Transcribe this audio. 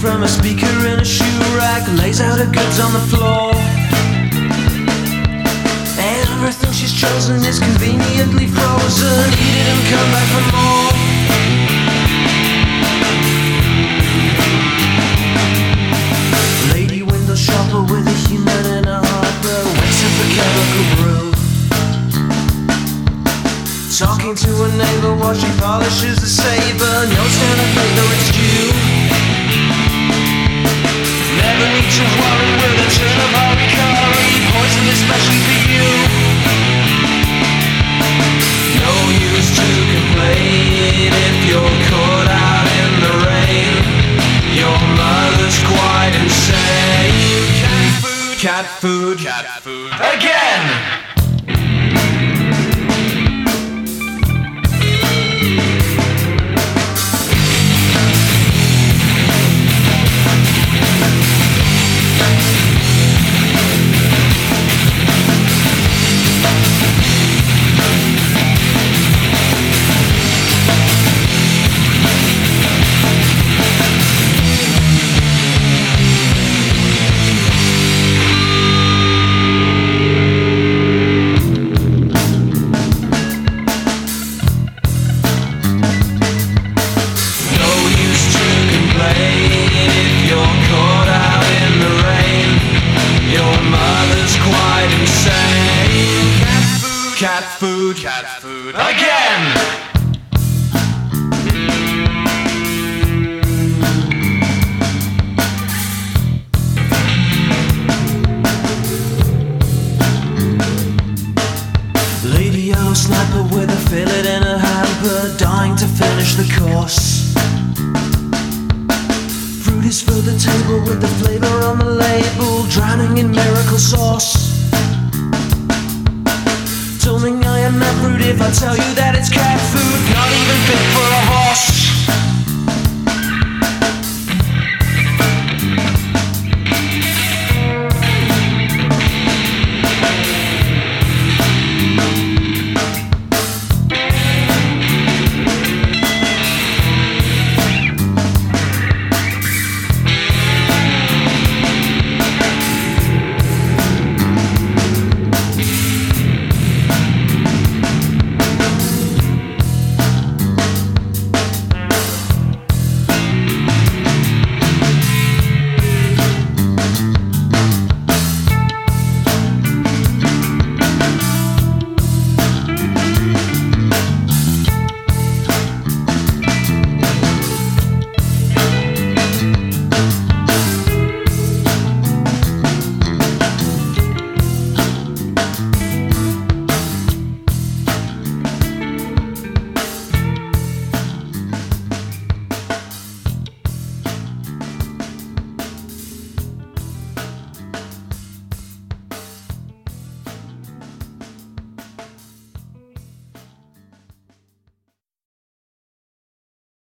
from a speaker in a shoe rack, lays out her goods on the floor. Everything she's chosen is conveniently frozen. Eat it and come back for more. Lady window shopper with a human in a heart, wakes up a chemical brew. Talking to a neighbor while she polishes the saber. Notes down a paper, it's due. Cat food, cat food. Again! Cat food, cat food. Again! Lady yellow snapper with a fillet in her hamper, dying to finish the course. Fruit is for the table with the flavor on the label, drowning in miracle sauce. Rude if I tell you that it's cat food, not even fit for.